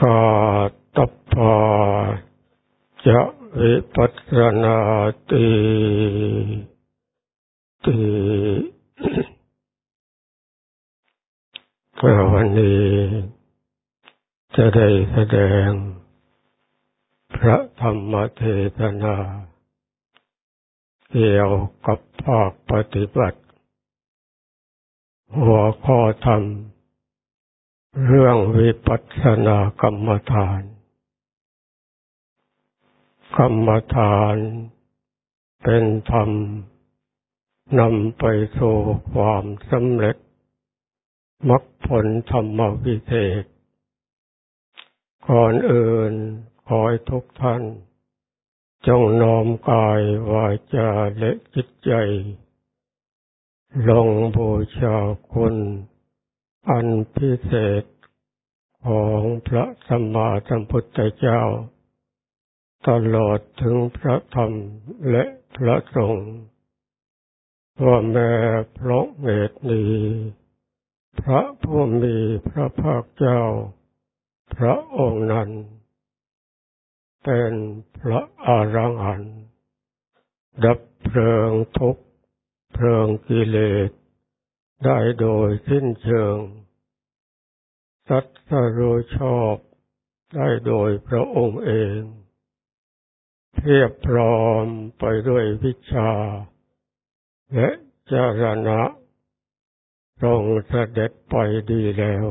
กาตปาจะวิปัสสนาติติวันนี้จะได้แสดง พระธรรมเทศนา เกี่ยวกับภาคปฏิบัติ หัวข้อธรรม เรื่องวิปัสสนากรรมฐาน กรรมฐานเป็นธรรมนำไปสู่ความสำเร็จมรรคผลธรรมวิเศษ ก่อนอื่นขอให้ทุกท่าน จงน้อมกายวาจาและจิตใจ ลงบูชาคุณ อันพิเศษของพระสัมมาสัมพุทธเจ้า ตลอดถึงพระธรรมและพระสงฆ์ว่าแม้เพราะเหตุนี้ พระผู้มีพระภาคเจ้า พระองค์นั้น เป็นพระอรหันต์ดับเพลิงทุกเพลิงกิเลส ได้โดยสิ้นเชิง สัตสรู้ชอบได้โดยพระองค์เองเพียบพร้อมไปด้วยวิชา และจารณะทรงเสด็จไปดีแล้ว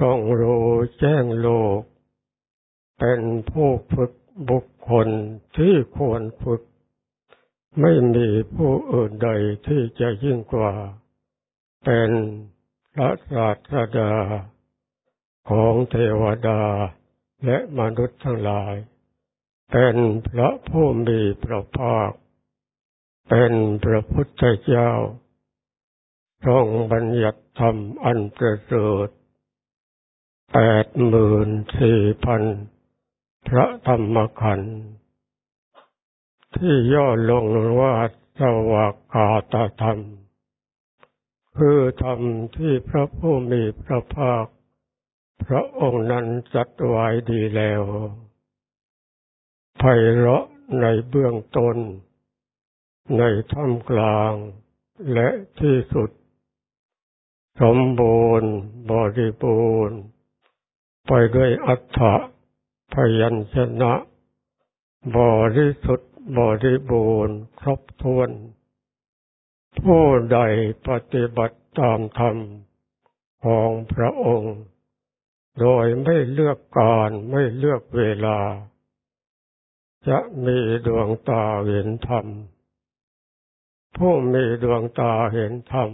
ทรงรู้แจ้งโลก เป็นผู้ฝึกบุคคลที่ควรฝึก ไม่มีผู้อื่นใดที่จะยิ่งกว่า เป็นพระศาสดา ของเทวดาและมนุษย์ทั้งหลาย เป็นพระผู้มีพระภาค เป็นพระพุทธเจ้าทรงบัญญัติธรรมอันประเสริฐแปดหมื่นสี่พันพระธรรมขันธ์ ที่ย่อลงว่าสวากาตธรรม คือธรรมที่พระผู้มีพระภาค พระองค์นั้นจัดไว้ดีแล้วไพเราะในเบื้องต้น ในท่ามกลางและที่สุด สมบูรณ์บริบูรณ์ ไปด้วยอัฏฐะพยัญชนะ บริสุทธิ บริบูรณ์ครบถ้วน ผู้ใดปฏิบัติตามธรรมของพระองค์ โดยไม่เลือกการไม่เลือกเวลา จะมีดวงตาเห็นธรรม ผู้มีดวงตาเห็นธรรม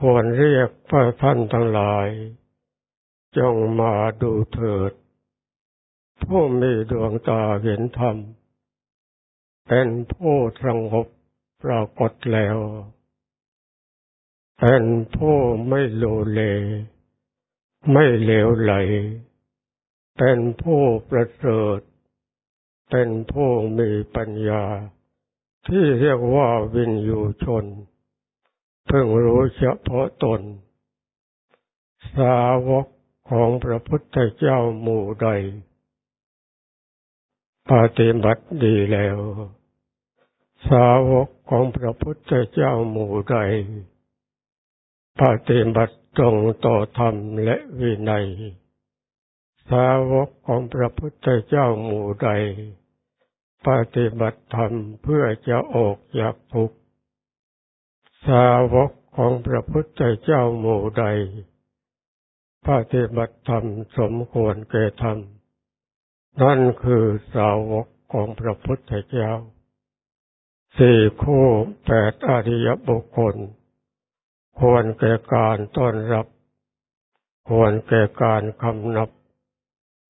ควรเรียกพระท่านทั้งหลาย จงมาดูเถิด ผู้มีดวงตาเห็นธรรม เป็นผู้สงบปรากฏแล้ว เป็นผู้ไม่โลเล ไม่เหลวไหล เป็นผู้ประเสริฐ เป็นผู้มีปัญญา ที่เรียกว่าวินยูชน เพิ่งรู้เฉพาะตน สาวกของพระพุทธเจ้าหมู่ใด ปฏิบัติดีแล้ว สาวกของพระพุทธเจ้าหมู่ใดปฏิบัติตรงต่อธรรมและวินัย สาวกของพระพุทธเจ้าหมู่ใด ปฏิบัติธรรมเพื่อจะออกจากทุกข์สาวกของพระพุทธเจ้าหมู่ใด ปฏิบัติธรรมสมควรแก่ธรรม นั่นคือสาวกของพระพุทธเจ้า สี่คู่แปดอริยบุคคล ควรแก่การต้อนรับ ควรแก่การคำนับ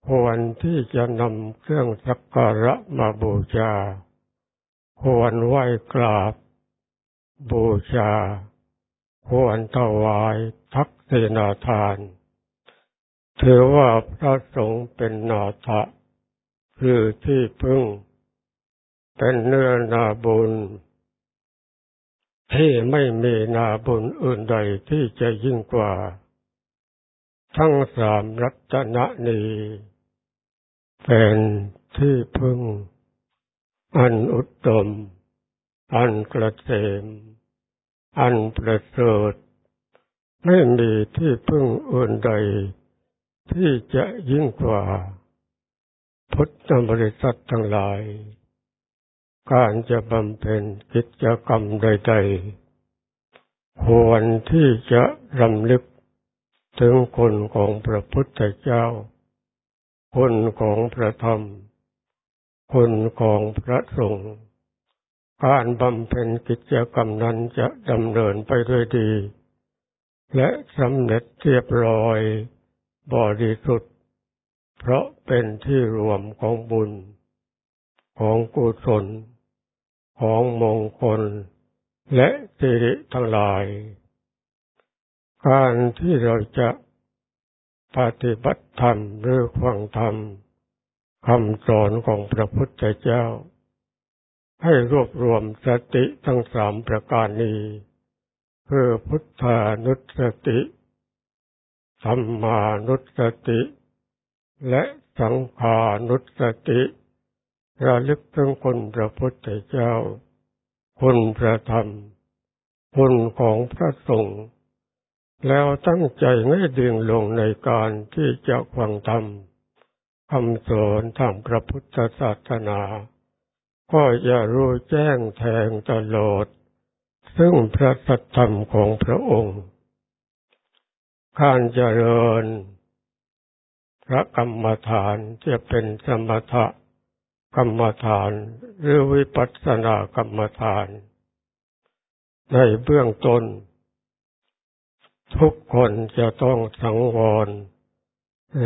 ควรที่จะนำเครื่องสักการะมาบูชา ควรไหว้กราบ บูชา ควรถวายทักษิณาทาน ถือว่าพระสงฆ์เป็นนาถะ คือที่พึ่ง เป็นเนื้อนาบุญ ที่ไม่มีนาบุญอื่นใดที่จะยิ่งกว่า ทั้งสามรัตนนีเป็นที่พึ่ง อันอุตตม อันกระเสมอันประเสริฐไม่มีที่พึ่งอื่นใด ที่จะยิ่งกว่า พุทธบริษัททั้งหลาย การจะบำเพ็ญกิจกรรมใดๆ ควรที่จะรำลึกถึงคนของพระพุทธเจ้า คนของพระธรรม คนของพระสงฆ์การบำเพ็ญกิจกรรมนั้นจะดำเนินไปด้วยดี และสำเร็จเรียบร้อยบริสุทธิ์ เพราะเป็นที่รวมของบุญ ของกุศล ของมงคล และสิริทั้งหลาย การที่เราจะปฏิบัติธรรมหรือฟังธรรมคำสอนของพระพุทธเจ้า ให้รวบรวมสติทั้งสามประการนี้คือพุทธานุสติ สัมมานุสติ และสังขานุสติระลึกถึงคนพระพุทธเจ้า คุณพระธรรม คุณของพระสงฆ์แล้วตั้งใจไม่ดึงลงในการที่จะฟังธรรมคำสอนทางพระพุทธศาสนา ก็จะรู้แจ้งแทงตลอด ซึ่งพระสัทธรรมของพระองค์ การเจริญ พระกรรมฐานจะเป็นสมถะกรรมฐานหรือวิปัสสนากรรมฐาน ในเบื้องต้น ทุกคนจะต้องสังวร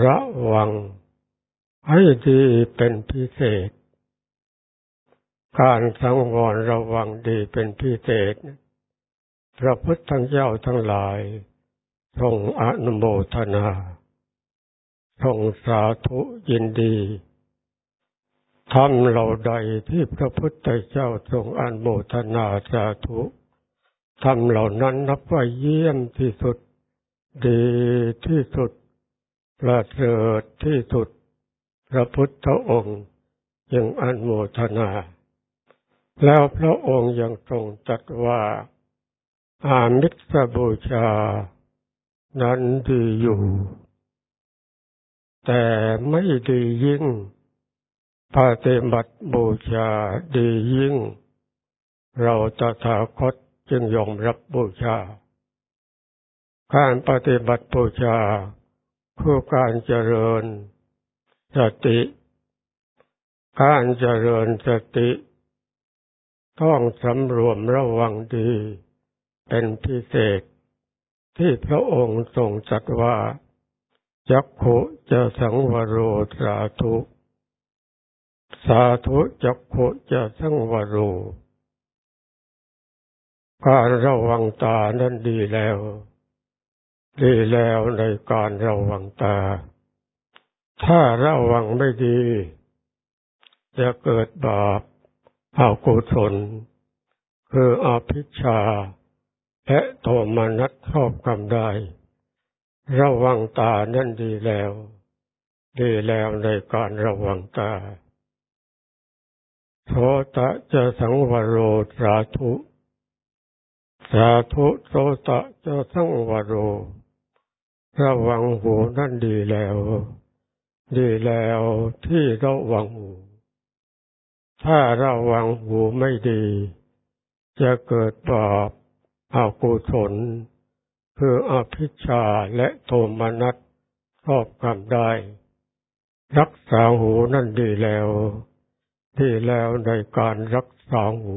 ระวัง ให้ดีเป็นพิเศษ การสังวรระวังดีเป็นพิเศษ พระพุทธเจ้าทั้งหลายทรงอนุโมทนา ทรงสาธุยินดีทำเหล่าใดที่พระพุทธเจ้าทรงอนุโมทนาสาธุทำเหล่านั้นนับว่าเยี่ยมที่สุด ดีที่สุด ประเสริฐที่สุด พระพุทธองค์ยังอนุโมทนา แล้วพระองค์ยังทรงตรัสว่า อามิสบูชา นั้นดีอยู่ แต่ไม่ดียิ่งปฏิบัติบูชาดียิ่ง เราตถาคตจึงยอมรับบูชา การปฏิบัติบูชาคือการเจริญสติ การเจริญสติต้องสำรวมระวังดี เป็นพิเศษที่พระองค์ทรงจัดว่า จักขุจะสังวโรสาธุ สาธุจักขุจะสังวโร การระวังตานั้นดีแล้ว ดีแล้วในการระวังตา ถ้าระวังไม่ดี จะเกิดบาปอากุศลคืออภิชาและโทมนัสครอบกำได้ ระวังตานั่นดีแล้ว ดีแล้วในการระวังตาโทตะจะสังวโรสาธุ สาธุโทตะจะสังวโร ระวังหูนั่นดีแล้ว ดีแล้วที่ระวังหู ถ้าระวังหูไม่ดี จะเกิดบาปอากุศล คืออภิชาและโทมนัสครอบกำได้ รักษาหูนั่นดีแล้ว ดีแล้วในการรักษาหู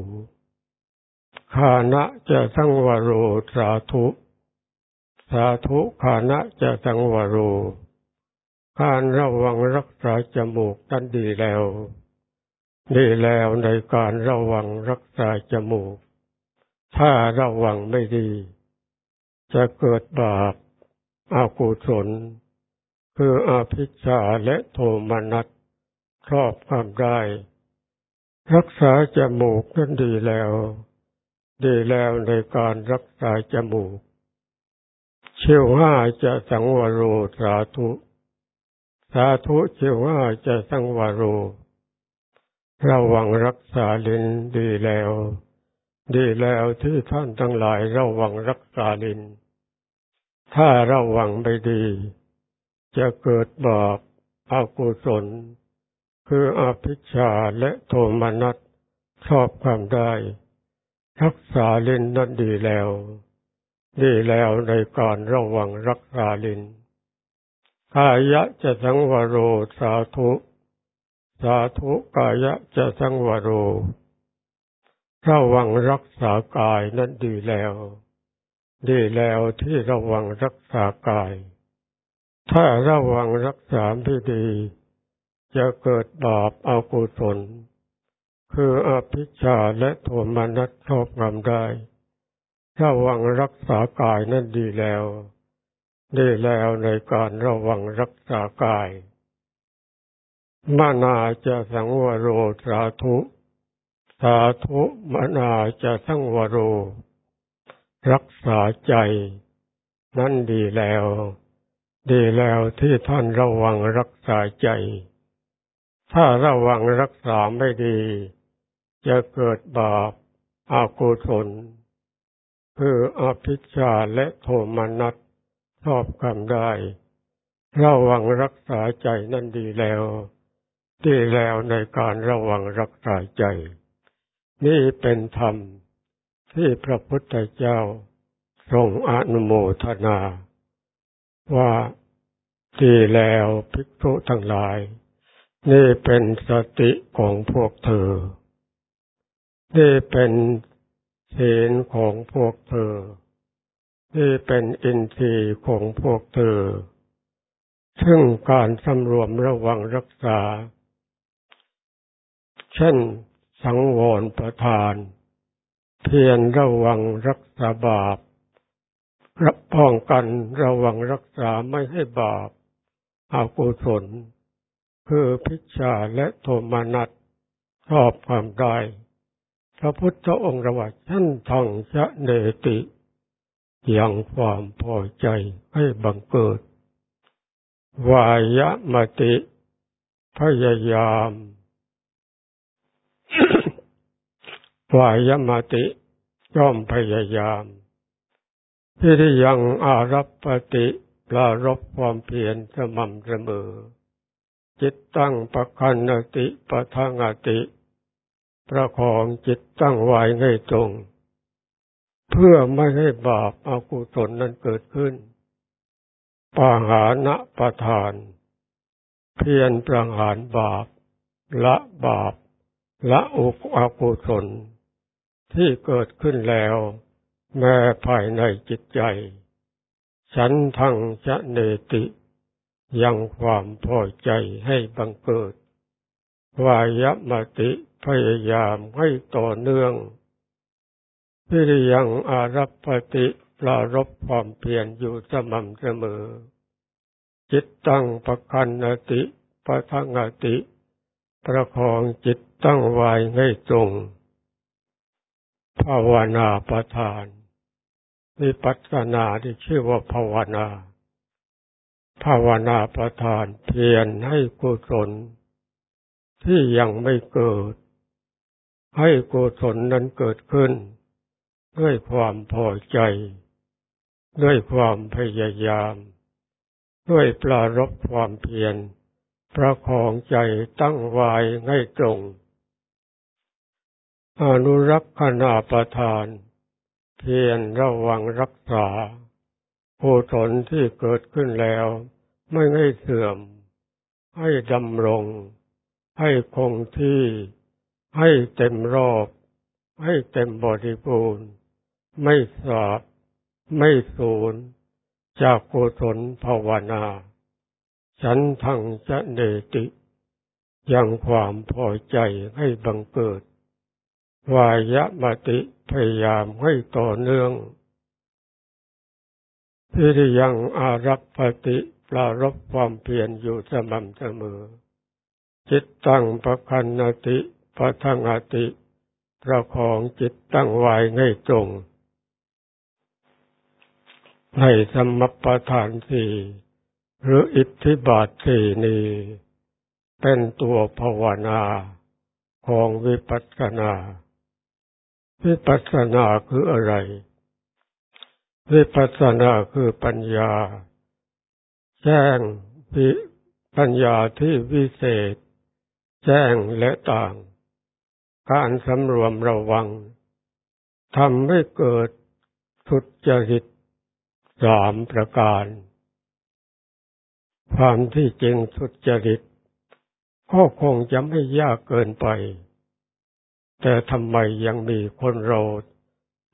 ขานะจะสังวโรสาธุ สาธุขานะจะสังวโร การระวังรักษาจมูกนั่นดีแล้ว ดีแล้วในการระวังรักษาจมูก ถ้าระวังไม่ดี จะเกิดบาปอากุศล คืออาภิชาและโทมนัสครอบความได้ รักษาจมูกนั้นดีแล้ว ดีแล้วในการรักษาจมูก เชิวห้าจะสังวโรสาธุ สาธุเชิวห้าจะสังวโร ระวังรักษาลินดีแล้ว ดีแล้วที่ท่านทั้งหลายระวังรักษาลิน ถ้าระวังไม่ดี จะเกิดบาปอากุศล คืออภิชาและโทมนัสชอบความได้รักษาลินนั้นดีแล้ว ดีแล้วในการระวังรักษาลินกายะจะสังวโรสาธุ สาธุกายะจะสังวโรระวังรักษากายนั้นดีแล้ว ดีแล้วที่ระวังรักษากาย ถ้าระวังรักษาไม่ดี จะเกิดบาปอากุศลคืออภิชาและโทมนัสชอบงำได้ ระวังรักษากายนั้นดีแล้ว ดีแล้วในการระวังรักษากาย มานาจะสังวโรสาธุ สาธุมานาจะสังวโร รักษาใจ นั่นดีแล้ว ดีแล้วที่ท่านระวังรักษาใจ ถ้าระวังรักษาไม่ดี จะเกิดบาปอากุศลคืออภิชาและโทมนัสชอบกรรมได้ระวังรักษาใจนั่นดีแล้ว ดีแล้วในการระวังรักษาใจ นี่เป็นธรรม ที่พระพุทธเจ้าทรงอนุโมทนา ว่าดีแล้วภิกษุทั้งหลาย นี่เป็นสติของพวกเธอ นี่เป็นศีลของพวกเธอ นี่เป็นอินทรีย์ของพวกเธอ ซึ่งการสำรวมระวังรักษา เช่นสังวรประทาน เพียรระวังรักษาบาปรับป้องกันระวังรักษาไม่ให้บาปอากุศลคือพิชาและโทมานัสชอบความได้ พระพุทธองค์ระว่าท่านทองชะเนติยังความพอใจให้บังเกิด วายะมติ พยายาม วายมติย่อมพยายามที่ได้ยังอารับปฏิปลารบความเพียรสม่ำเสมอ จิตตั้งประคันติปะทังติ ประคองจิตตั้งไว้ให้ตรง เพื่อไม่ให้บาปอากุศลนั้นเกิดขึ้นปาหานะประทาน เพียรประหารบาป ละบาป ละอุกอากุศล ที่เกิดขึ้นแล้ว แม้ภายในจิตใจ ฉันทังจะเนติ ยังความพอใจให้บังเกิด วายมติพยายามให้ต่อเนื่องพิริยังอารัปติปรารบความเพียรอยู่สม่ำเสมอ จิตตั้งประคันติปะทังติ ประคองจิตตั้งไว้ให้ตรง ภาวนาประทานวิปัสสนาที่ชื่อว่าภาวนา ภาวนาประทานเพียรให้กุศลที่ยังไม่เกิด ให้กุศลนั้นเกิดขึ้น ด้วยความพอใจ ด้วยความพยายาม ด้วยปรารบความเพียรประคองใจตั้งไว้ให้ตรง อนุรักษณาประทาน เพียรระวังรักษาโพศลที่เกิดขึ้นแล้ว ไม่ให้เสื่อม ให้ดำรง ให้คงที่ ให้เต็มรอบ ให้เต็มบริบูรณ์ ไม่สาบไม่สูญจากโกศลภาวนา ฉันทังจะเนติ ยังความพอใจให้บังเกิด วายมติพยายามให้ต่อเนื่องพิริยังอารัปปติปรารบความเพียรอยู่สม่ำเสมอ จิตตั้งประคันติปะทังอติประคองจิตตั้งไว้ให้ตรง ในสมปทานสี่หรืออิทธิบาทสี่นี้เป็นตัวภาวนาของวิปัสสนา วิปัสสนาคืออะไร วิปัสสนาคือปัญญา แจ้งวิปัญญาที่วิเศษ แจ้งและต่าง การสำรวมระวังทำให้เกิดสุจริตสามประการ ความที่จริงสุจริตก็คงจะไม่ยากเกินไป แต่ทำไมยังมีคนเรา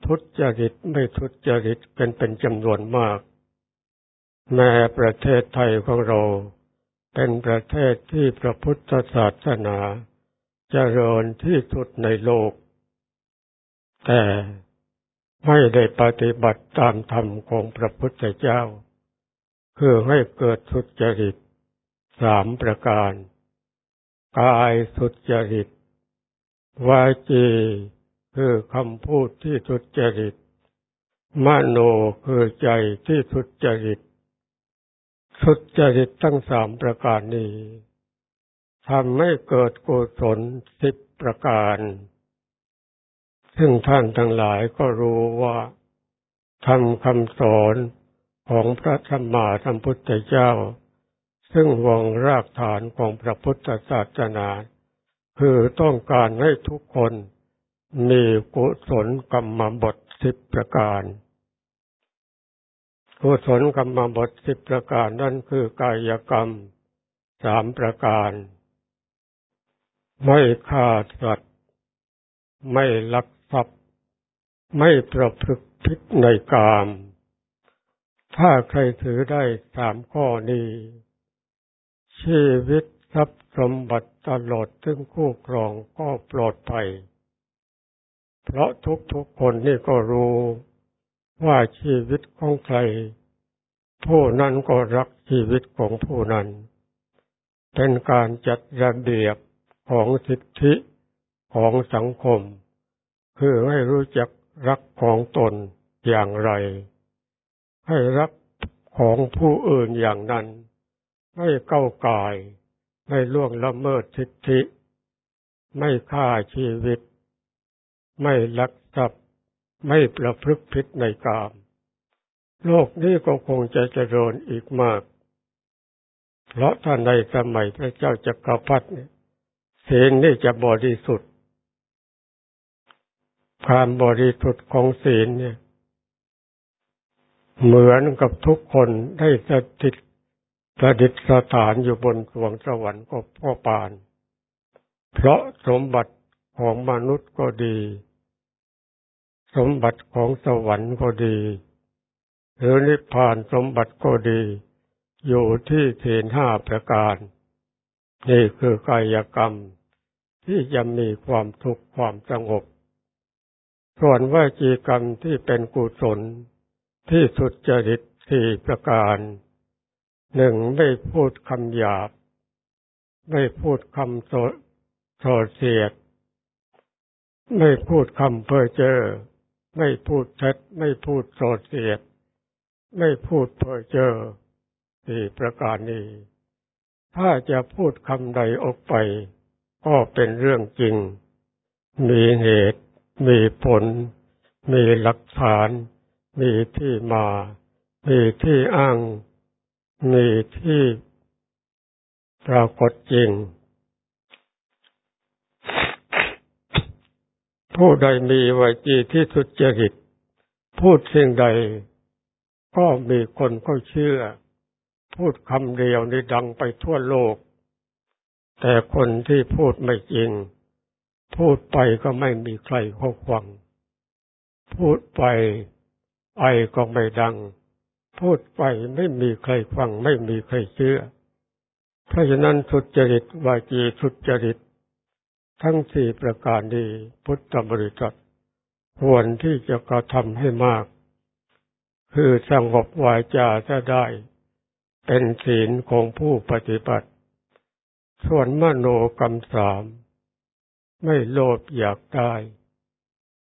ทุจริตไม่ทุจริตเป็นเป็นจำนวนมาก แม้ประเทศไทยของเรา เป็นประเทศที่พระพุทธศาสนาเจริญที่สุดในโลก แต่ไม่ได้ปฏิบัติตามธรรมของพระพุทธเจ้า คือให้เกิดสุจริตสามประการ กายสุจริต วาจีคือคำพูดที่สุจริต มโนคือใจที่สุจริตสุจริตทั้งสามประการนี้ทำให้เกิดกุศลสิบประการ ซึ่งท่านทั้งหลายก็รู้ว่าทำคำสอนของพระธรรมาสัมพุทธเจ้า ซึ่งวงรากฐานของพระพุทธศาสนา คือต้องการให้ทุกคนมีกุศลกรรมบทสิบประการ กุศลกรรมบทสิบประการนั่นคือกายกรรมสามประการ ไม่ฆ่าสัตว์ ไม่ลักทรัพย์ ไม่ประพฤติผิดในกาม ถ้าใครถือได้สามข้อนี้ ชีวิต ทรัพย์สมบัติตลอดถึงคู่ครองก็ปลอดภัย เพราะทุกๆคนนี่ก็รู้ว่าชีวิตของใคร ผู้นั้นก็รักชีวิตของผู้นั้น เป็นการจัดระเบียบของสิทธิของสังคม คือให้รู้จักรักของตนอย่างไร ให้รักของผู้อื่นอย่างนั้นไม่เก้ากาย ไม่ล่วงละเมิดสิทธิ ไม่ฆ่าชีวิต ไม่ลักทรัพย์ ไม่ประพฤติผิดในกาม โลกนี้ก็คงจะเจริญอีกมาก เพราะท่านในสมัยพระเจ้าจักรพรรดิศีลนี่จะบริสุทธิ์ความบริสุทธิ์ของศีลเนี่ย เหมือนกับทุกคนได้สถิต ประดิษฐานอยู่บนสวงสวรรค์ก็พ่อปาน เพราะสมบัติของมนุษย์ก็ดี สมบัติของสวรรค์ก็ดี หรือนิพพานสมบัติก็ดี อยู่ที่เทนห้าประการ นี่คือกายกรรมที่จะมีความทุกข์ความสงบ ส่วนวจีกรรมที่เป็นกุศลที่สุดจริตสี่ประการ หนึ่งไม่พูดคำหยาบ ไม่พูดคำโสดเสียด ไม่พูดคำเพ้อเจ้อไม่พูดเท็จไม่พูดโสดเสียด ไม่พูดเพ้อเจ้อสี่ประการนี้ ถ้าจะพูดคำใดออกไป ก็เป็นเรื่องจริง มีเหตุ มีผล มีหลักฐาน มีที่มา มีที่อ้าง มีที่ปรากฏจริง ผู้ใดมีวจีที่สุจริต พูดสิ่งใด ก็มีคนก็เชื่อ พูดคำเดียวนี่ดังไปทั่วโลก แต่คนที่พูดไม่จริง พูดไปก็ไม่มีใครเขาฟัง พูดไปไอก็ไม่ดัง พูดไปไม่มีใครฟังไม่มีใครเชื่อ เพราะฉะนั้นสุจริตวาจีสุจริต ทั้งสี่ประการนี้ พุทธบริษัทควรที่จะกระทำให้มาก คือสงบวาจาจะได้ เป็นศีลของผู้ปฏิบัติ ส่วนมโนกรรมสาม ไม่โลภอยากได้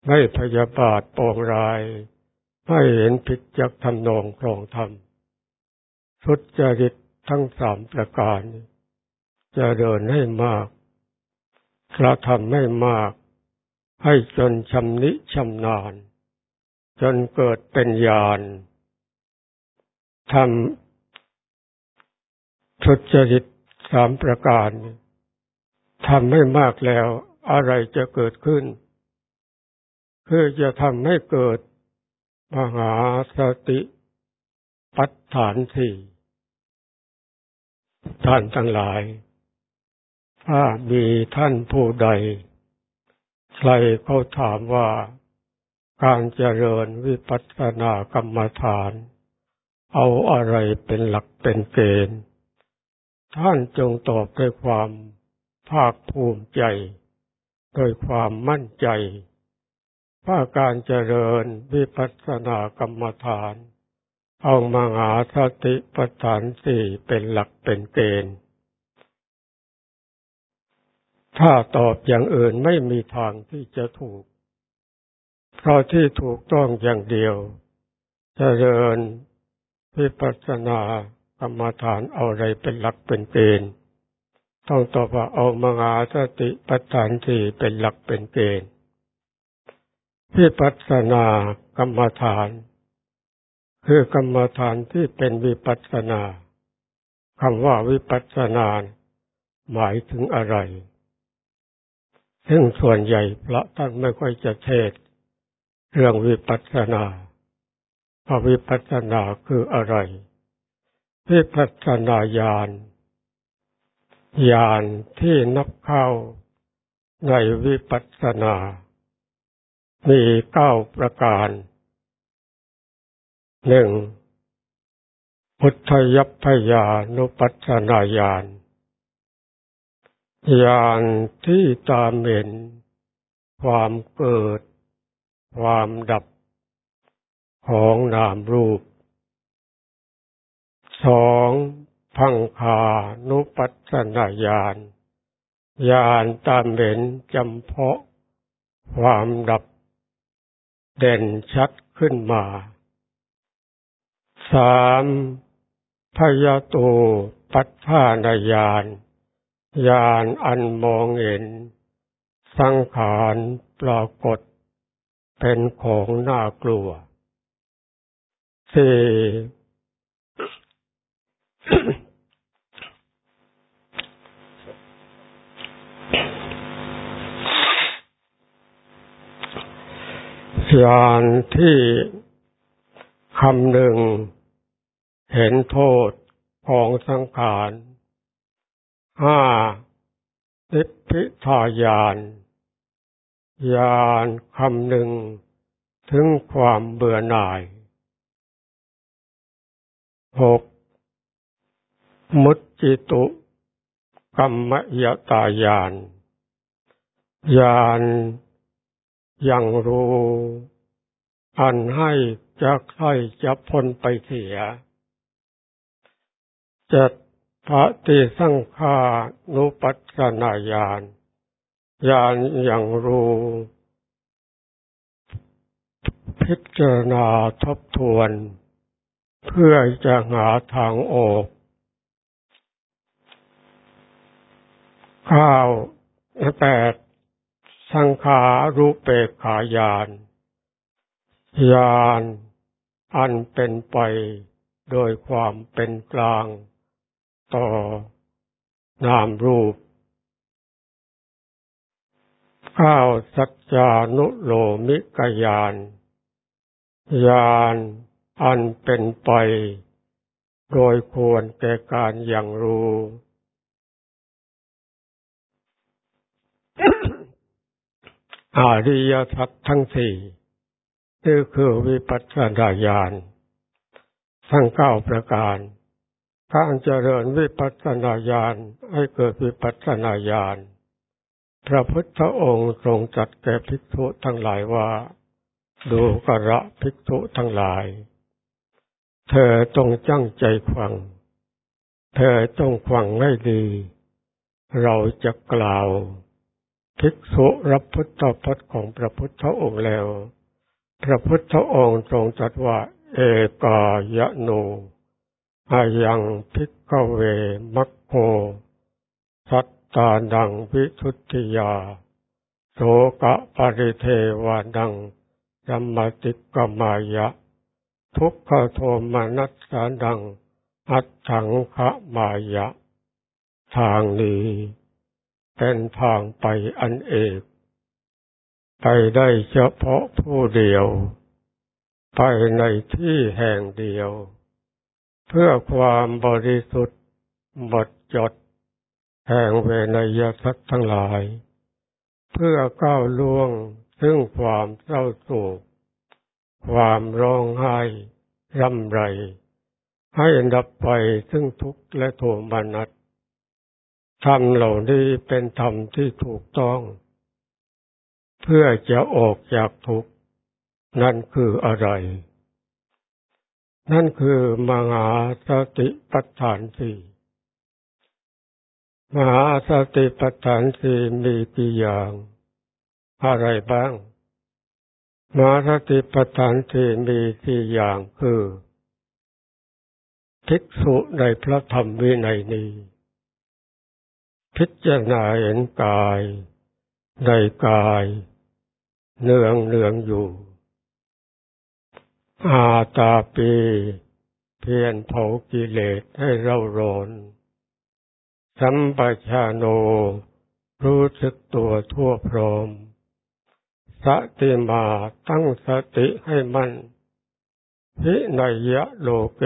ไม่พยาบาทปองราย ไม่เห็นผิดจากทำนองครองธรรมสุจริตทั้งสามประการ จะเดินให้มากกระทำให้มาก ให้จนชำนิชำนาญ จนเกิดเป็นญาณทำสุจริตสามประการทำให้มากแล้วอะไรจะเกิดขึ้น คือจะทำให้เกิด มหาสติปัฏฐานสี่ท่านทั้งหลาย ถ้ามีท่านผู้ใด ใครเขาถามว่าการเจริญวิปัสสนากรรมฐาน เอาอะไรเป็นหลักเป็นเกณฑ์ ท่านจงตอบด้วยความภาคภูมิใจโดยความมั่นใจ ว่าการเจริญวิปัสสนากรรมฐาน เอามาหาสติปัฏฐานสี่เป็นหลักเป็นเกณฑ์ ถ้าตอบอย่างอื่นไม่มีทางที่จะถูก เพราะที่ถูกต้องอย่างเดียว เจริญวิปัสสนากรรมฐานเอาอะไรเป็นหลักเป็นเกณฑ์ ต้องตอบว่าเอามาหาสติปัฏฐานสี่เป็นหลักเป็นเกณฑ์ วิปัสนากรรมฐาน คือกรรมฐานที่เป็นวิปัสนาคำว่าวิปัสนาหมายถึงอะไร ซึ่งส่วนใหญ่พระท่านไม่ค่อยจะเทศ เรื่องวิปัสนาว่าวิปัสนาคืออะไร วิปัสสนาญาณญาณที่นับเข้าในวิปัสสนา มีเก้าประการหนึ่งพุทธยัพยานุปัสนาญาณญาณที่ตามเห็น ความเกิด ความดับ ของนามรูปสองพังคานุปัสนาญาณญาณตามเห็นจำเพาะ ความดับ เด่นชัดขึ้นมา สามพยาตูปัฏฐานญาณญาณอันมองเห็น สังขารปรากฏ เป็นของน่ากลัวสี่ ญาณที่คำหนึ่งเห็นโทษของสังขารห้านิพพิทายานญาณคำหนึ่งถึงความเบื่อหน่ายหกมุตจิตุกรรมยตายานญาณ ยังรู้ อันให้จะใครจะพ้นไปเสียจะพระติสังขานุปัสสนาญาณญาณยังรู้ พิจารณาทบทวน เพื่อจะหาทางออกข้าวแปด สังขารุเปกขายานญาณอันเป็นไปโดยความเป็นกลาง ต่อนามรูป ข้าวสัจจานุโลมิกยานญาณอันเป็นไป โดยควรแก่การอย่างรู้ อริยสัจทั้งสี่นี่คือวิปัสสนาญาณทั้งเก้าประการการเจริญวิปัสสนาญาณให้เกิดวิปัสสนาญาณพระพุทธองค์ทรงจัดแก่ภิกษุทั้งหลายว่า ดูกระภิกษุทั้งหลาย เธอต้องจังใจฟัง เธอต้องฟังให้ดี เราจะกล่าว ภิกษุรับพุทธพจน์ของพระพุทธองค์แล้ว พระพุทธองค์ทรงตรัสว่า เอกายโนอายังพิกเวมัคโคสัตตานังวิทุติยาโสกะปริเทวานังยัมมติกมายะ ทุกขโทมนัสสานัง อัตถังคะมายะ ทางนี้ เป็นทางไปอันเอกไปได้เฉพาะผู้เดียว ไปในที่แห่งเดียว เพื่อความบริสุทธิ์หมดจด แห่งเวนยสัตว์ทั้งหลาย เพื่อก้าวล่วงซึ่งความเศร้าโศกความร้องไห้ร่ำไร ให้ดับไปซึ่งทุกข์และโทมนัส ธรรมเหล่านี้เป็นธรรมที่ถูกต้อง เพื่อจะออกจากทุกข์นั่นคืออะไร นั่นคือมหาสติปัฏฐานสี่มหาสติปัฏฐานสี่มีกี่อย่าง อะไรบ้าง มหาสติปัฏฐานสี่มีสี่อย่างคือ ภิกษุในพระธรรมวินัยนี้ พิจารณาเห็นกาย ในกาย เนืองเนืองอยู่ อาตาปีเพียนเผากิเลสให้เราร้อน สัมปชาโน รู้สึกตัวทั่วพร้อม สติมาตั้งสติให้มัน่นพิไนยะโลเก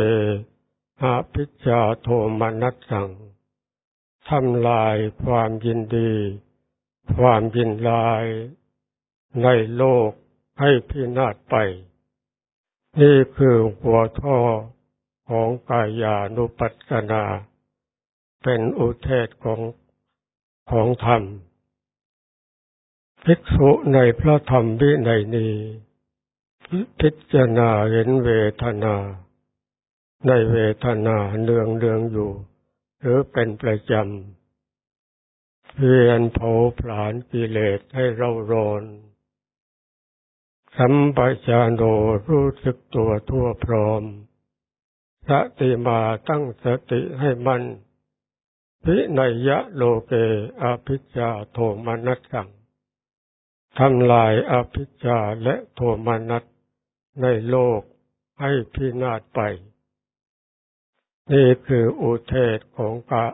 อาพิจาโทมนัสสัง ทำลายความยินดี ความยินลาย ในโลกให้พินาศไป นี่คือหัวท่อของกายานุปัสสนา เป็นอุเทศของของธรรม ภิกษุในพระธรรมวินัยนี้พิจารณาเห็นเวทนา ในเวทนาเนืองเนืองอยู่ หรือเป็นประจำเพียนเผาผลาญกิเลสให้เราร้อนสัมปชาโนรู้สึกตัวทั่วพร้อม สติมาตั้งสติให้มันพิไนยะโลเกอภิจาโทมนัสสังทำลายอภิจาและโทมนัสในโลกให้พินาศไป นี่คืออุเทศของกะ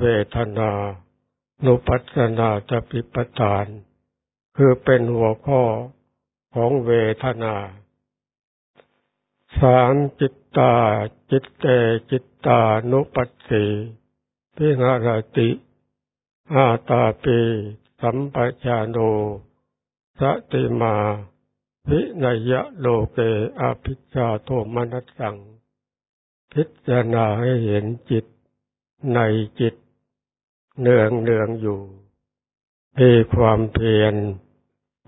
เวทนา นุปัสนาจะปิปทาน คือเป็นหัวข้อของเวทนา สามจิตตา จิตเตจิตตานุปัสสีพิหารติอาตาปีสัมปชาโนสติมา วินยะโลเกอภิชาโทมนัสสัง พิจารณาให้เห็นจิตในจิต เนืองเนืองอยู่ มีความเพียร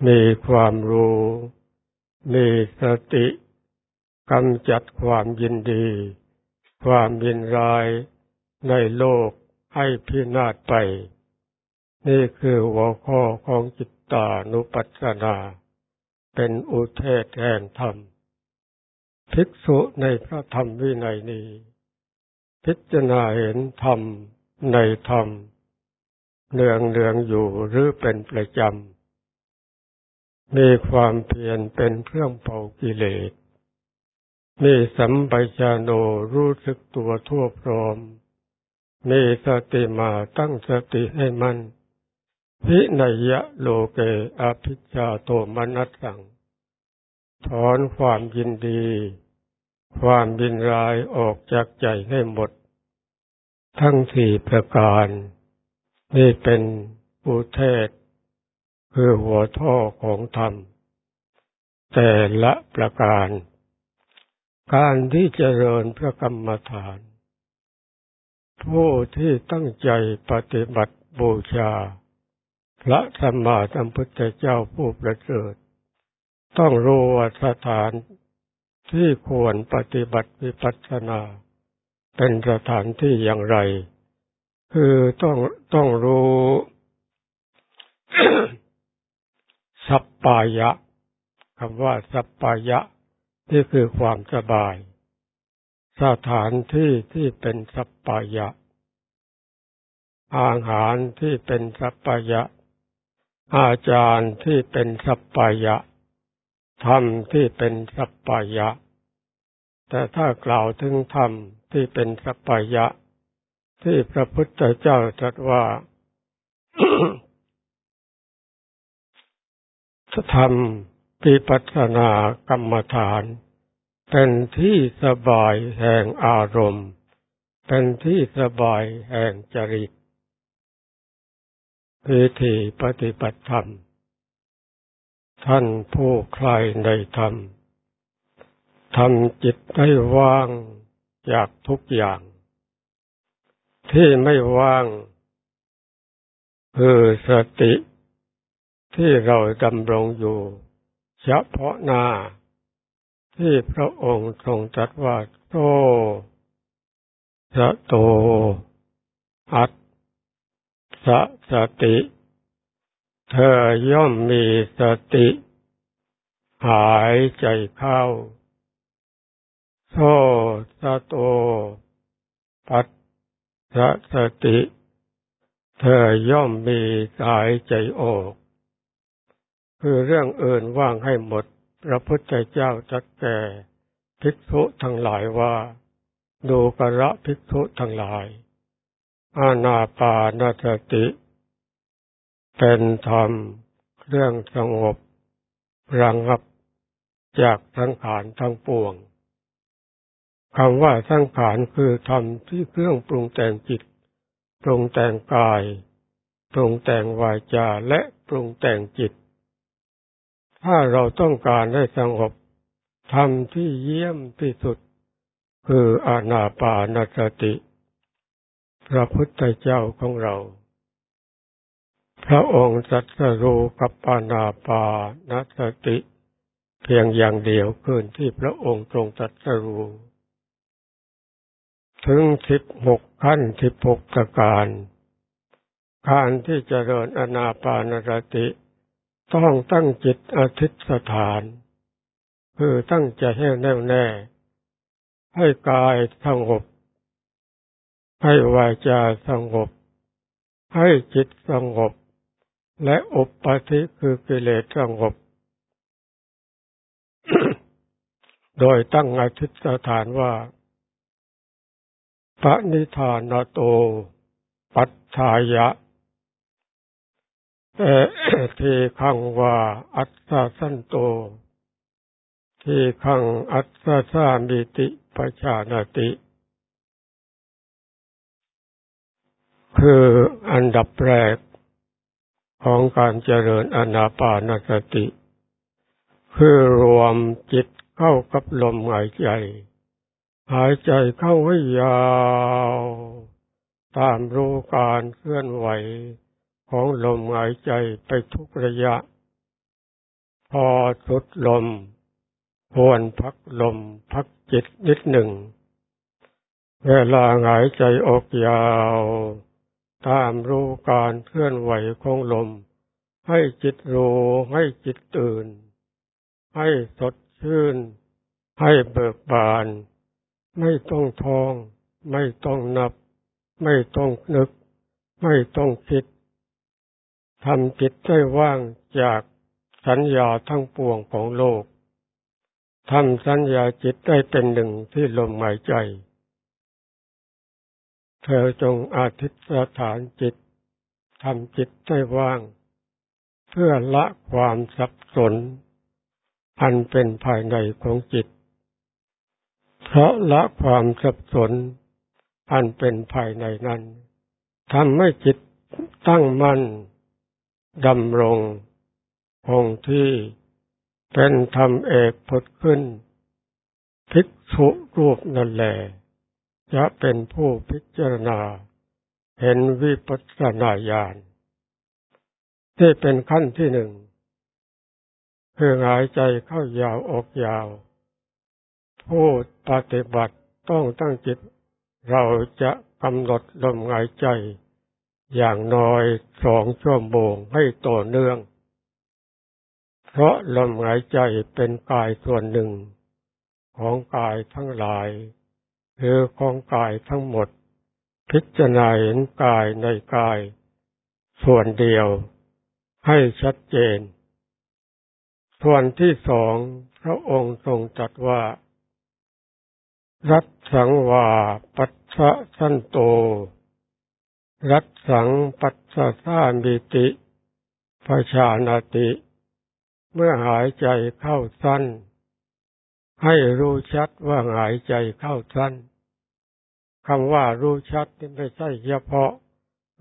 มีความรู้ มีสติกำจัดความยินดี ความยินร้ายในโลกให้พินาศไป นี่คือหัวข้อของจิตตานุปัสสนา เป็นอุเทศแห่งธรรม ภิกษุในพระธรรมวินัยนี้ พิจารณาเห็นธรรมในธรรมเนืองเนืองอยู่หรือเป็นประจำ มีความเพียรเป็นเครื่องเผากิเลส มีสัมปชาโนรู้สึกตัวทั่วพร้อม มีสติมาตั้งสติให้มันพินยะโลเกอภิชาโตมนัสสัง ถอนความยินดี ความยินร้ายออกจากใจให้หมด ทั้งสี่ประการ นี่เป็นอุเทศ คือหัวท่อของธรรม แต่ละประการ การที่เจริญพระกรรมฐาน ผู้ที่ตั้งใจปฏิบัติบูชาพระสัมมาสัมพุทธเจ้าผู้ประเสริฐต้องรู้ว่าสถาน ที่ควรปฏิบัติวิปัสสนา เป็นสถานที่อย่างไร คือต้องต้องรู้สัปปายะคำว่าสัปปายะนี่คือความสบาย สถานที่ที่เป็นสัปปายะ อาหารที่เป็นสัปปายะ อาจารย์ที่เป็นสัปปายะ ธรรมที่เป็นสัปปายะ แต่ถ้ากล่าวถึงธรรมที่เป็นสัปปายะ ที่พระพุทธเจ้าตรัสว่าธรรมปิปัสนากรรมฐาน เป็นที่สบายแห่งอารมณ์ เป็นที่สบายแห่งจริตวิธีปฏิบัติธรรม ท่านผู้ใครในธรรมทำจิตให้ว่างจากทุกอย่าง ที่ไม่ว่าง คือสติที่เราดำรงอยู่ เฉพาะหน้า ที่พระองค์ทรงจัดว่าโตสะโต อัตสะสติ เธอย่อมมีสติ หายใจเข้า โซสโต ปัสสะสติ เธอย่อมมีหายใจออก คือเรื่องอื่นว่างให้หมด พระพุทธเจ้าจัดแก่ภิกษุทั้งหลายว่าดูกระภิกษุทั้งหลาย อาณาปานสติ เป็นธรรมเรื่องสงบระงับจากสังขารทั้งปวงคำว่าสังขารคือธรรมที่เครื่องปรุงแต่งจิต ปรุงแต่งกาย ปรุงแต่งวาจาและปรุงแต่งจิต ถ้าเราต้องการได้สงบทำที่เยี่ยมที่สุด คืออานาปานสติ พระพุทธเจ้าของเรา พระองค์สัตรูกับอานาปานสติ เพียงอย่างเดียวคืนที่พระองค์ทรงสัตรู ถึงสิบหกขั้นสิบหกประการ การที่จะเริญอนาปานสติ ต้องตั้งจิตอธิษฐาน คือตั้งใจให้แน่วแน่ ให้กายสงบ ให้วาจาสงบ ให้จิตสงบ และอุปาทิคือกิเลสสงบ โดยตั้งอธิษฐานว่าปณิธานโต ปัฏฐายะเทีขังว่าอัตตาสันโตทีขังอัตตาสามิติปชานาติ คืออันดับแรก ของการเจริญอนาปานสติคือรวมจิตเข้ากับลมหายใจ หายใจเข้าให้ยาว ตามรู้การเคลื่อนไหวของลมหายใจไปทุกระยะ พอสุดลมควรพักลมพักจิตนิดหนึ่ง เวลาหายใจออกยาว ตามรู้การเคลื่อนไหวของลม ให้จิตรู้ให้จิตตื่น ให้สดชื่น ให้เบิกบาน ไม่ต้องท้อง ไม่ต้องนับ ไม่ต้องนึก ไม่ต้องคิดทำจิตให้ว่างจากสัญญาทั้งปวงของโลกทำสัญญาจิตได้เป็นหนึ่งที่ลมหายใจ เธอจงอาทิตฐานจิตทำจิตให้ว่าง เพื่อละความสับสน อันเป็นภายในของจิต เพราะละความสับสน อันเป็นภายในนั้นทำให้จิตตั้งมั่นดำรงคงที่เป็นธรรมเอกผดขึ้นภิกษุรูปนั่นแหละ จะเป็นผู้พิจารณา เห็นวิปัสสนาญาณที่เป็นขั้นที่หนึ่งคือหายใจเข้ายาวออกยาว ผู้ปฏิบัติต้องตั้งจิต เราจะกำหนดลมหายใจ อย่างน้อยสองชั่วโมงให้ต่อเนื่อง เพราะลมหายใจเป็นกายส่วนหนึ่ง ของกายทั้งหลาย หรือของกายทั้งหมด พิจารณาเห็นกายในกาย ส่วนเดียว ให้ชัดเจน ส่วนที่สองพระองค์ทรงจัดว่า รัตสังวาปัสสะสันโต รัตสังปัสสะสามิติภาชานาติ เมื่อหายใจเข้าสั้น ให้รู้ชัดว่าหายใจเข้าสั้นคำว่ารู้ชัดนี่ไม่ใช่เฉพาะ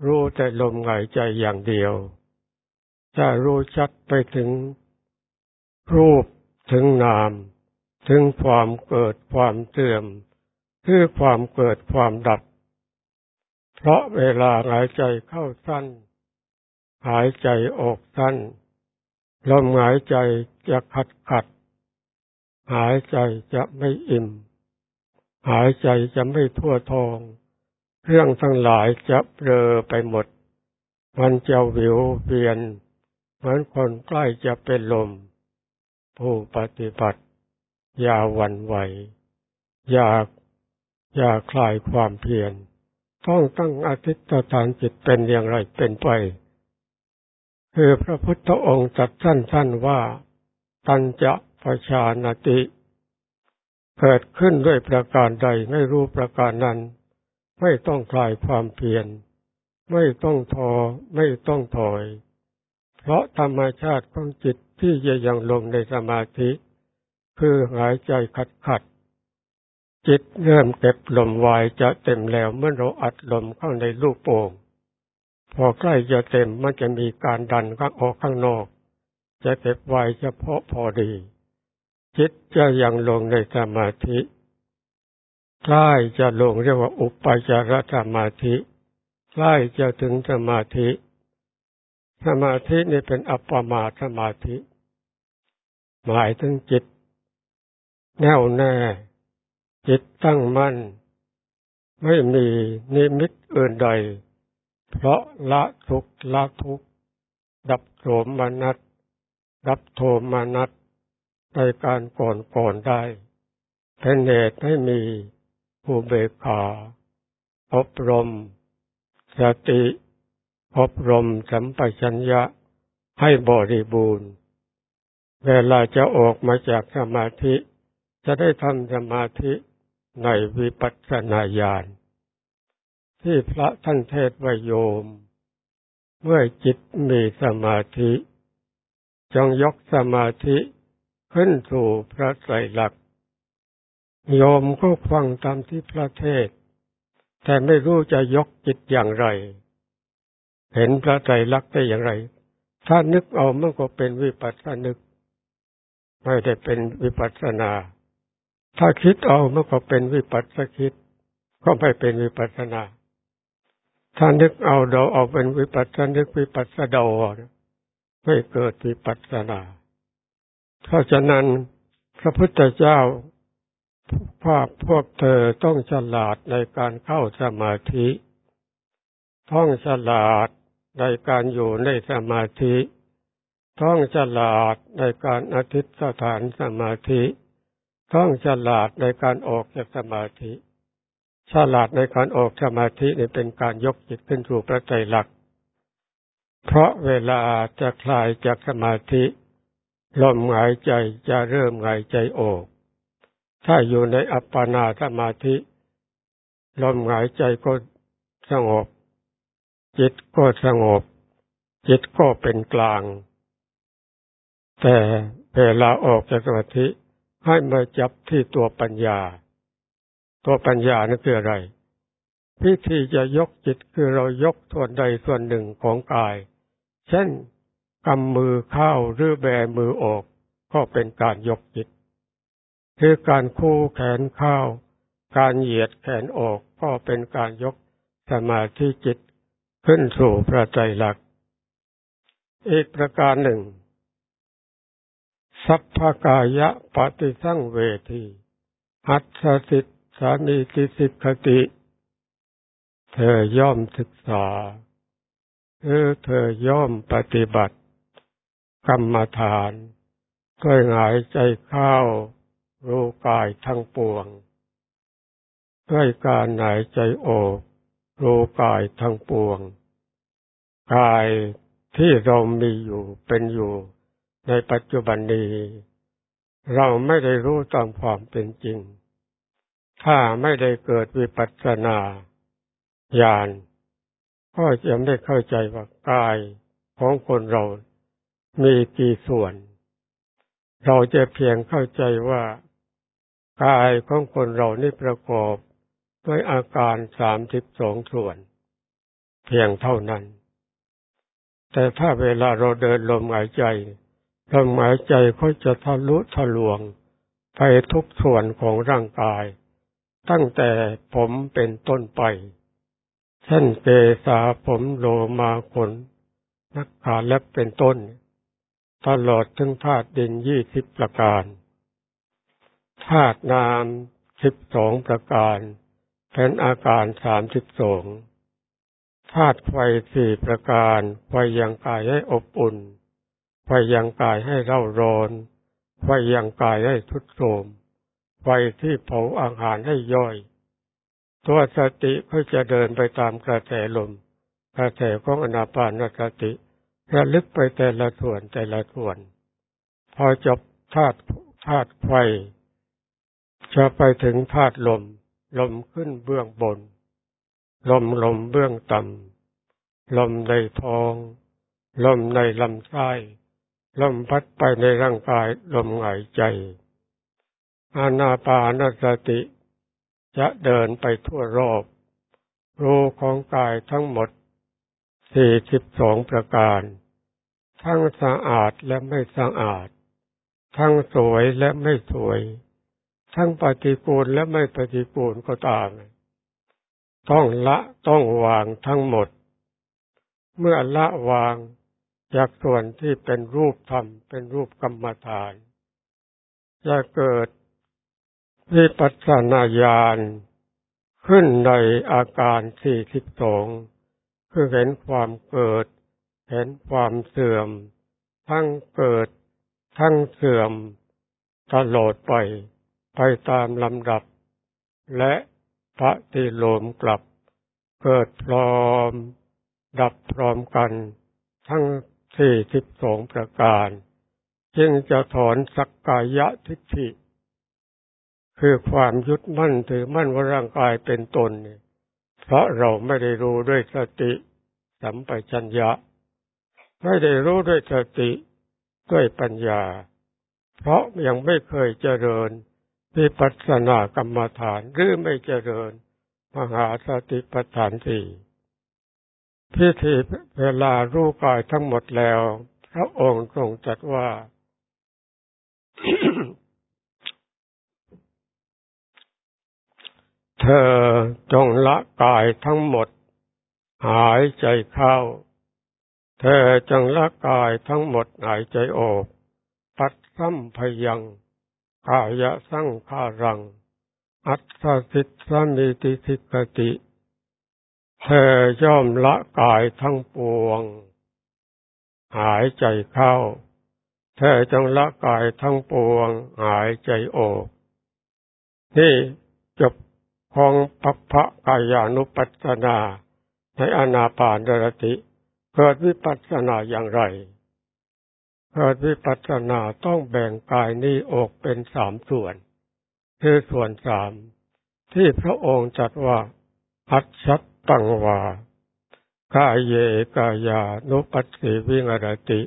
รู้แต่ลมหายใจอย่างเดียวจะรู้ชัดไปถึง รูปถึงนาม ถึงความเกิดความเสื่อมคือความเกิดความดับ เพราะเวลาหายใจเข้าสั้น หายใจออกสั้นลมหายใจจะขัดขัด หายใจจะไม่อิ่ม หายใจจะไม่ทั่วทอง เรื่องทั้งหลายจะเปลอไปหมด มันจะวิวเวียน เหมือนคนใกล้จะเป็นลม ผู้ปฏิบัติ อย่าหวั่นไหว อย่าอย่าคลายความเพียรต้องตั้งอธิษฐานจิตเป็นอย่างไรเป็นไป คือพระพุทธองค์จัดสั้นๆว่า ตัญจะ ประชานาติเกิดขึ้นด้วยประการใดไม่รู้ประการนั้น ไม่ต้องคลายความเพียรไม่ต้องทอไม่ต้องถอย เพราะธรรมชาติของจิตที่จะยังลงในสมาธิ คือหายใจขัดขัด จิตเริ่มเก็บลมวายจะเต็มแล้วเมื่อเราอัดลมเข้าในลูกโป่งพอใกล้จะเต็มมันจะมีการดันข้างออกข้างนอก จะเก็บไว้เฉพาะพอดี จิตจะยังลงในสมาธิใกล้จะลงเรียกว่าอุปจารสมาธิใกล้จะถึงสมาธิ สมาธินี่เป็นอัปปมาสมาธิ หมายถึงจิต แน่วแน่ จิตตั้งมั่น ไม่มีนิมิตอื่นใด เพราะละทุกละทุกดับโสมนัสดับโทมนัส ในการก่อนก่อนได้เป็นเหตุให้มีผู้เบกขาอบรม สติอบรมสัมปชัญญะให้บริบูรณ์ เวลาจะออกมาจากสมาธิ จะได้ทำสมาธิในวิปัสสนาญาณที่พระท่านเทศวโยม เมื่อจิตมีสมาธิ จงยกสมาธิ ขึ้นสู่พระไตรลักษณ์โยมก็ฟังตามที่พระเทศ แต่ไม่รู้จะยกจิตอย่างไร เห็นพระไตรลักษณ์ได้อย่างไร ถ้านึกเอามันก็เป็นวิปัสสนึก ไม่ได้เป็นวิปัสสนา ถ้าคิดเอามันก็เป็นวิปัสสคิด ก็ไม่เป็นวิปัสสนา ถ้านึกเอาเราเอาเป็นวิปัสสนึกวิปัสสดาไม่เกิดวิปัสสนา เพราะฉะนั้นพระพุทธเจ้าภาพพวกเธอต้องฉลาดในการเข้าสมาธิ ต้องฉลาดในการอยู่ในสมาธิ ต้องฉลาดในการอธิษฐานสมาธิ ต้องฉลาดในการออกจากสมาธิ ฉลาดในการออกสมาธินี่เป็นการยกจิตขึ้นสู่พระใจหลัก เพราะเวลาจะคลายจากสมาธิ ลมหายใจจะเริ่มหายใจออก ถ้าอยู่ในอัปปนาสมาธิ ลมหายใจก็สงบ จิตก็สงบ จิตก็เป็นกลาง แต่เวลาออกจากสมาธิให้มาจับที่ตัวปัญญา ตัวปัญญานั่นคืออะไร พิธีจะยกจิตคือเรายกส่วนใดส่วนหนึ่งของกาย เช่น กำมือเข้าหรือแบมือออก ก็เป็นการยกจิต คือการคู่แขนเข้า การเหยียดแขนออกก็เป็นการยกสมาธิจิตขึ้นสู่พระใจหลัก อีกประการหนึ่ง สัพพกายะปฏิสั่งเวทีหัตถสิทสามีติสิกติ เธอย่อมศึกษาเออเธอย่อมปฏิบัติ กรรมฐานด้วยหายใจเข้ารู้กายทั้งปวงด้วยการหายใจออกรู้กายทั้งปวง กายที่เรามีอยู่เป็นอยู่ในปัจจุบันนี้ เราไม่ได้รู้ตามความเป็นจริง ถ้าไม่ได้เกิดวิปัสสนาญาณก็จะไม่เข้าใจว่ากายของคนเรา มีกี่ส่วน เราจะเพียงเข้าใจว่ากายของคนเรานี่ประกอบด้วยอาการสามสิบสองส่วน เพียงเท่านั้น แต่ถ้าเวลาเราเดินลมหายใจลมหายใจก็จะทะลุทะลวงไปทุกส่วนของร่างกาย ตั้งแต่ผมเป็นต้นไป เช่นเกษาผมโลมาขนนักขาเล็บเป็นต้น ตลอดถึงธาตุดินยี่สิบประการ ธาตุน้ำสิบสองประการเป็นอาการสามสิบสองธาตุไฟสี่ประการไฟยังกายให้อบอุ่นไฟยังกายให้เร่าร้อนไฟยังกายให้ทุดโทมไฟที่เผาอาหารให้ย่อย ตัวสติก็จะเดินไปตามกระแสลมกระแสของอนาปานสติ ระลึกไปแต่ละส่วนแต่ละส่วน พอจบธาตุธาตุไฟจะไปถึงธาตุลม ลมขึ้นเบื้องบน ลมลมเบื้องต่ำลมในท้อง ลมในลำไส้ลมพัดไปในร่างกายลมหายใจ อานาปานสติ จะเดินไปทั่วรอบรูของกายทั้งหมดสี่สิบสองประการ ทั้งสะอาดและไม่สะอาด ทั้งสวยและไม่สวย ทั้งปฏิกูลและไม่ปฏิกูลก็ตาม ต้องละต้องวางทั้งหมด เมื่อละวางจากส่วนที่เป็นรูปธรรมเป็นรูปกรรมฐาน จะเกิดวิปัสสนาญาณขึ้นในอาการสี่สิบสองคือเห็นความเกิด เห็นความเสื่อม ทั้งเกิด ทั้งเสื่อม ตลอดไป ไปตามลำดับ และปฏิโลมกลับ เกิดพร้อม ดับพร้อมกัน ทั้งสี่สิบสองประการ จึงจะถอนสักกายะทิฏฐิ คือความยึดมั่นถือมั่นว่าร่างกายเป็นตนเนี่ยเพราะเราไม่ได้รู้ด้วยสติสัมปชัญญะ ไม่ได้รู้ด้วยสติด้วยปัญญา เพราะยังไม่เคยเจริญวิปัสสนากรรมฐานหรือไม่เจริญมหาสติปัฏฐานสี่พิธีเวลารู้กายทั้งหมดแล้ว พระองค์ทรงจัดว่า เธอจงละกายทั้งหมด หายใจเข้า เธอจงละกายทั้งหมดหายใจออก ปัดซ้ำพยัง กายะสั่งขารัง อัตสิทธมิติสิกติ เธอย่อมละกายทั้งปวง หายใจเข้า เธอจงละกายทั้งปวง หายใจออก นี่จบของปัปพะกายานุปัสสนา ในอนาปานรติ เกิดวิปัสสนาอย่างไร เกิดวิปัสสนาต้องแบ่งกายนี้ออกเป็นสามส่วน คือส่วนสามที่พระองค์จัดว่าอัจฉตังวากายเยกายานุปัสสิวิงรติ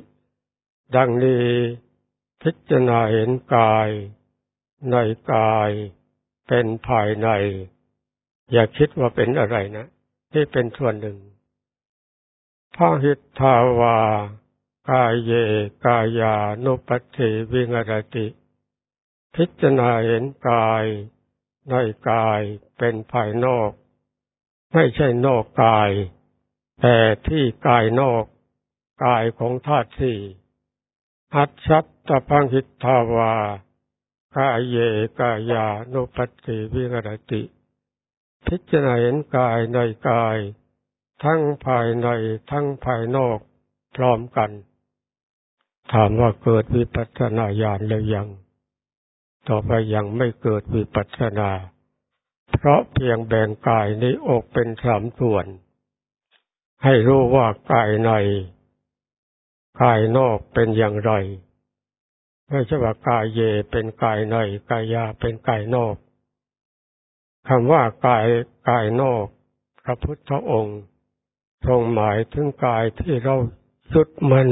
ดังนี้พิจารณาเห็นกาย ในกายเป็นภายใน อย่าคิดว่าเป็นอะไรนะนี่เป็นส่วนหนึ่ง พระหิทธาวา กายเยกายานุปัสสิวิงรติ พิจารณาเห็นกายในกายเป็นภายนอก ไม่ใช่นอกกาย แต่ที่กายนอก กายของธาตุสี่อัจฉัตตพังหิทาวา กายเยกายานุปัสสิวิกรติ พิจารณาเห็นกายในกาย ทั้งภายในทั้งภายนอกพร้อมกัน ถามว่าเกิดวิปัสสนาญาณแล้วยัง ต่อไปยังไม่เกิดวิปัสสนา เพราะเพียงแบ่งกายในอกเป็นสามส่วน ให้รู้ว่ากายใน กายนอกเป็นอย่างไร ไม่ใช่ว่ากายเยเป็นกายในกายยาเป็นกายนอกคำว่ากายกายนอกพระพุทธองค์ ทรงหมายถึงกายที่เรายึดมัน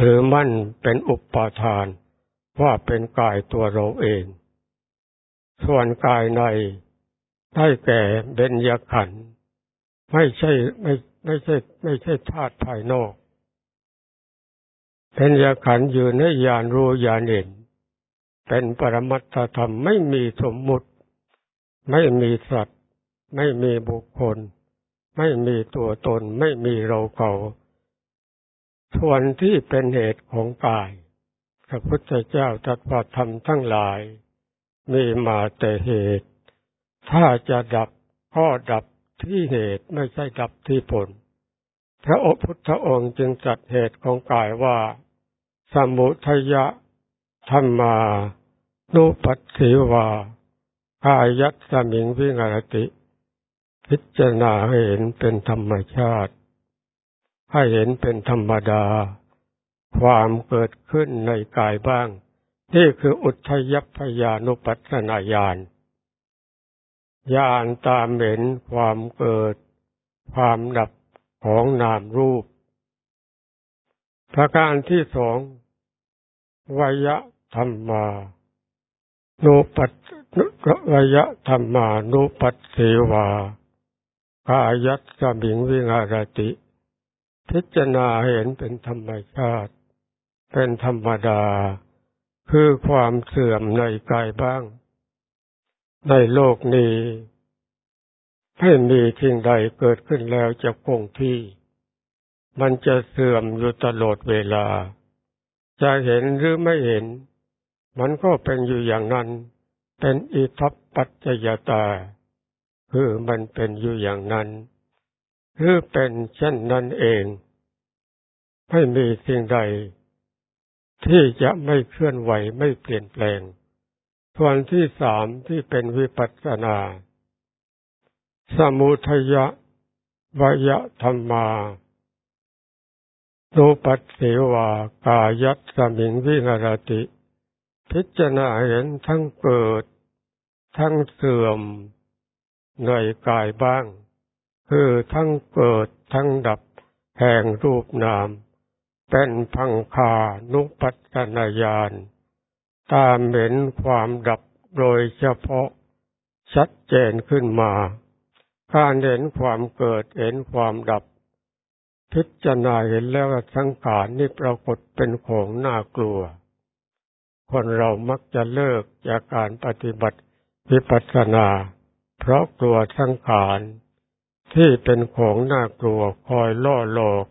ถือมั่นเป็นอุปาทาน ว่าเป็นกายตัวเราเอง ส่วนกายในได้แก่เบญญขันธ์ไม่ใช่ไม่ไม่ใช่ ไม่ใช่ธาตุภายนอกเป็นญาขันอยู่ในญาณรู้ญาณเห็นเป็นปรมัตถธรรมไม่มีสมมุติ ไม่มีสัตว์ ไม่มีบุคคล ไม่มีตัวตนไม่มีเราเขาส่วนที่เป็นเหตุของกาย พระพุทธเจ้าตรัสว่าธรรมทั้งหลาย มีมาแต่เหตุ ถ้าจะดับก็ดับที่เหตุไม่ใช่ดับที่ผล พระอพุทธองค์จึงจัดเหตุของกายว่า สมุทยะธรรมานุปัสสิวากายัตสมิงวิงารติ พิจารณาให้เห็นเป็นธรรมชาติ ให้เห็นเป็นธรรมดา ความเกิดขึ้นในกายบ้าง นี่คืออุทยพยานุปัสนาญาณญาณตามเห็นความเกิด ความดับของนามรูป ประการที่สองวยธรรมานุปัสวยธรรมานุปัสเสวา กายัตสมิงวิงารติ พิจารณาเห็นเป็นธรรมชาติ เป็นธรรมดา คือความเสื่อมในกายบ้าง ในโลกนี้ให้มีสิ่งใดเกิดขึ้นแล้วจะคงที่ มันจะเสื่อมอยู่ตลอดเวลา จะเห็นหรือไม่เห็น มันก็เป็นอยู่อย่างนั้น เป็นอิทัปปัจจยตา คือมันเป็นอยู่อย่างนั้นหรือเป็นเช่นนั้นเอง ไม่มีสิ่งใด ที่จะไม่เคลื่อนไหวไม่เปลี่ยนแปลง ส่วนที่สามที่เป็นวิปัสสนา สมุทยะวยธรรมาโนปัสเสวากายัตสมิงวิหารติ พิจารณาเห็นทั้งเกิด ทั้งเสื่อม ในกายบ้าง คือทั้งเกิดทั้งดับแห่งรูปนาม เป็นพังคานุปัตนาญาณตามเห็นความดับโดยเฉพาะชัดเจนขึ้นมา การเห็นความเกิดเห็นความดับ พิจารณาเห็นแล้วสังขารนี่ปรากฏเป็นของน่ากลัว คนเรามักจะเลิกจากการปฏิบัติวิปัสสนา เพราะกลัวสังขารที่เป็นของน่ากลัวคอยล่อหลอก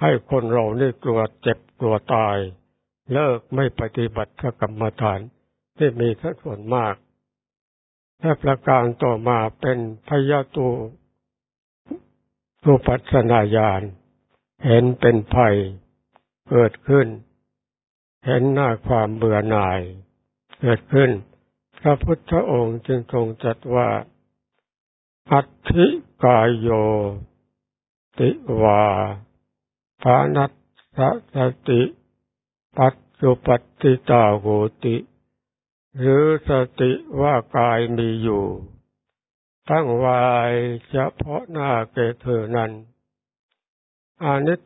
ให้คนเรานี่กลัวเจ็บกลัวตาย เลิกไม่ปฏิบัติพระกรรมฐานที่มีทั้งส่วนมากและประการต่อมาเป็นพยาตูรูปัสนาญาณเห็นเป็นภัยเกิดขึ้น เห็นหน้าความเบื่อหน่าย เกิดขึ้น พระพุทธองค์จึงทรงจัดว่า อัตถิกายโย ติวาภานัสสติ ปัจจุปติตาโหติ หรือสติว่ากายมีอยู่ ตั้งวายเฉพาะหน้าแก่เธอนั้น อานิจ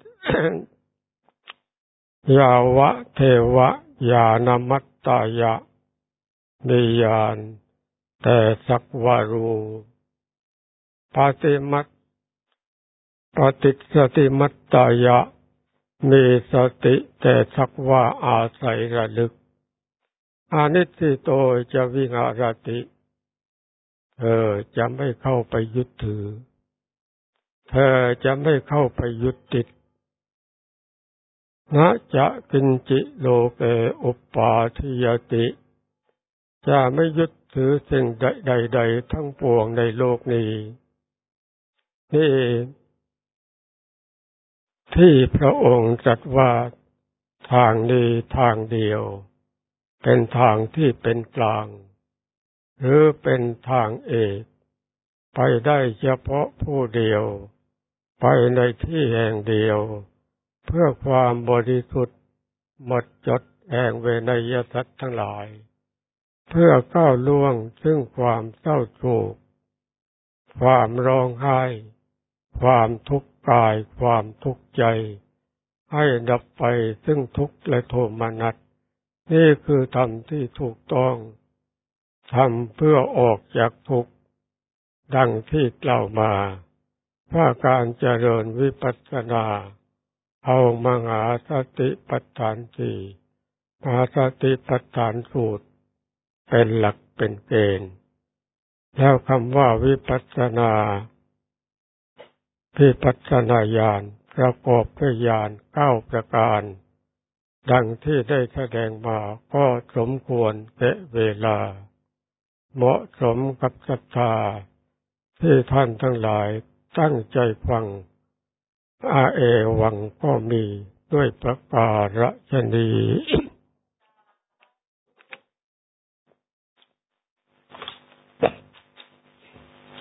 ยาวะเทวะยานามัตตายะมียานแต่สักวารู ปฏิมัตปฏิสติมัตตายะ มีสติแต่สักว่าอาศัยระลึก อานิสิโตจะวิหารติ เธอจะไม่เข้าไปยึดถือ เธอจะไม่เข้าไปยึดติดนะจะกินจิโลเกอุปปาทิยติ จะไม่ยึดถือสิ่งใดๆทั้งปวงในโลกนี้ นี่ที่พระองค์จัดว่าทางนี้ทางเดียว เป็นทางที่เป็นกลาง หรือเป็นทางเอกไปได้เฉพาะผู้เดียว ไปในที่แห่งเดียว เพื่อความบริสุทธิ์หมดจดแห่งเวนยสัตว์ทั้งหลาย เพื่อก้าวล่วงซึ่งความเศร้าโศกความร้องไห้ ความทุกข์กายความทุกข์ใจ ให้ดับไปซึ่งทุกข์และโทมนัสนี่คือธรรมที่ถูกต้องทำเพื่อออกจากทุกข์ดังที่กล่าวมาว่าการเจริญวิปัสสนาเอามหาสติปัฏฐานสี่มาสติปัฏฐานสูตร เป็นหลักเป็นเกณฑ์ แล้วคำว่าวิปัสสนา วิปัสสนาญาณประกอบด้วยญาณเก้าประการ ดังที่ได้แสดงมาก็สมควรแก่เวลา เหมาะสมกับศรัทธาที่ท่านทั้งหลายตั้งใจฟัง อาเอวังก็มีด้วยประการฉนี้